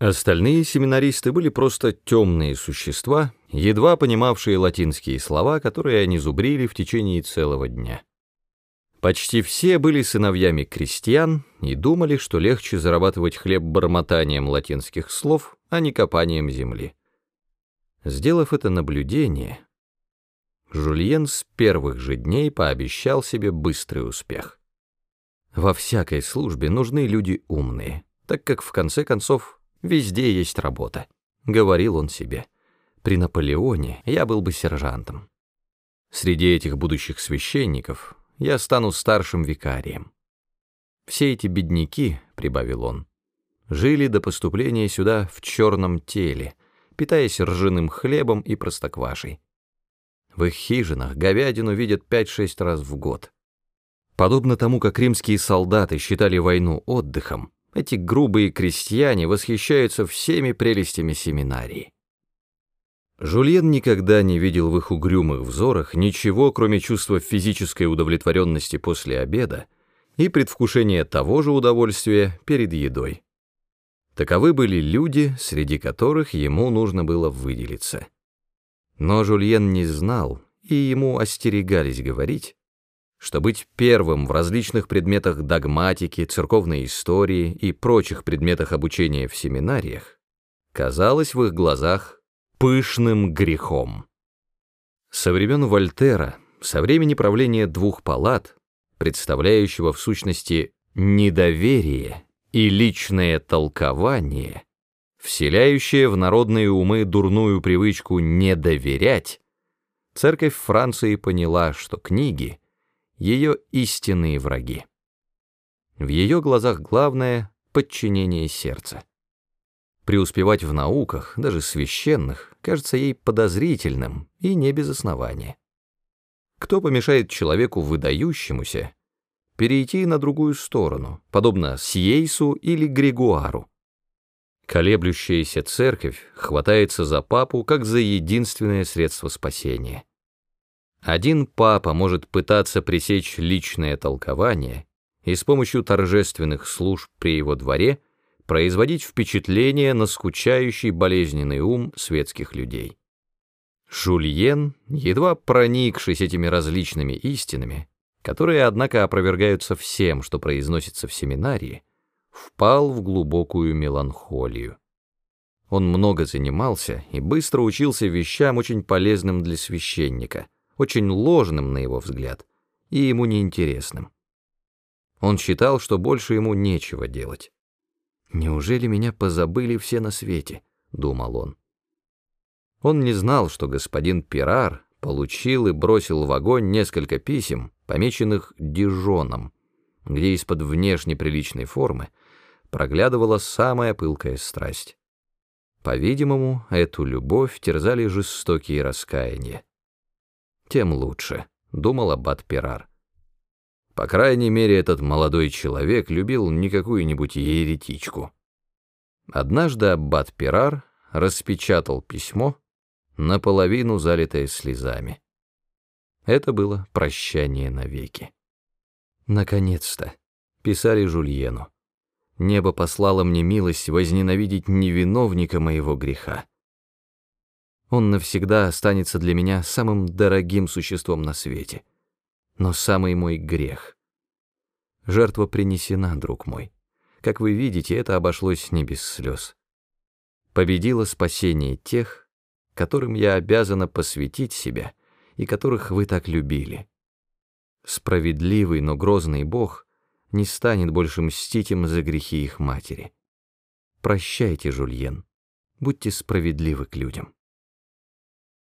Остальные семинаристы были просто темные существа, едва понимавшие латинские слова, которые они зубрили в течение целого дня. Почти все были сыновьями крестьян и думали, что легче зарабатывать хлеб бормотанием латинских слов, а не копанием земли. Сделав это наблюдение, Жульен с первых же дней пообещал себе быстрый успех. Во всякой службе нужны люди умные, так как в конце концов Везде есть работа», — говорил он себе. «При Наполеоне я был бы сержантом. Среди этих будущих священников я стану старшим викарием. Все эти бедняки, — прибавил он, — жили до поступления сюда в черном теле, питаясь ржаным хлебом и простоквашей. В их хижинах говядину видят пять-шесть раз в год. Подобно тому, как римские солдаты считали войну отдыхом, эти грубые крестьяне восхищаются всеми прелестями семинарии. Жульен никогда не видел в их угрюмых взорах ничего, кроме чувства физической удовлетворенности после обеда и предвкушения того же удовольствия перед едой. Таковы были люди, среди которых ему нужно было выделиться. Но Жульен не знал, и ему остерегались говорить, что быть первым в различных предметах догматики, церковной истории и прочих предметах обучения в семинариях казалось в их глазах пышным грехом. Со времен Вольтера, со времени правления двух палат, представляющего в сущности недоверие и личное толкование, вселяющее в народные умы дурную привычку не доверять, церковь Франции поняла, что книги — ее истинные враги. В ее глазах главное — подчинение сердца. Преуспевать в науках, даже священных, кажется ей подозрительным и не без основания. Кто помешает человеку выдающемуся перейти на другую сторону, подобно Сьейсу или Григуару? Колеблющаяся церковь хватается за папу как за единственное средство спасения. Один папа может пытаться пресечь личное толкование и с помощью торжественных служб при его дворе производить впечатление на скучающий болезненный ум светских людей. Жульен, едва проникшись этими различными истинами, которые, однако, опровергаются всем, что произносится в семинарии, впал в глубокую меланхолию. Он много занимался и быстро учился вещам, очень полезным для священника — очень ложным на его взгляд и ему неинтересным. Он считал, что больше ему нечего делать. «Неужели меня позабыли все на свете?» — думал он. Он не знал, что господин Пирар получил и бросил в огонь несколько писем, помеченных Дижоном, где из-под внешне приличной формы проглядывала самая пылкая страсть. По-видимому, эту любовь терзали жестокие раскаяния тем лучше, думал аббат Пирар. По крайней мере, этот молодой человек любил не какую-нибудь еретичку. Однажды аббат Пирар распечатал письмо, наполовину залитое слезами. Это было прощание навеки. Наконец-то, писали Жульену, небо послало мне милость возненавидеть невиновника моего греха. Он навсегда останется для меня самым дорогим существом на свете. Но самый мой грех. Жертва принесена, друг мой. Как вы видите, это обошлось не без слез. Победило спасение тех, которым я обязана посвятить себя и которых вы так любили. Справедливый, но грозный Бог не станет больше мстить им за грехи их матери. Прощайте, Жульен, будьте справедливы к людям.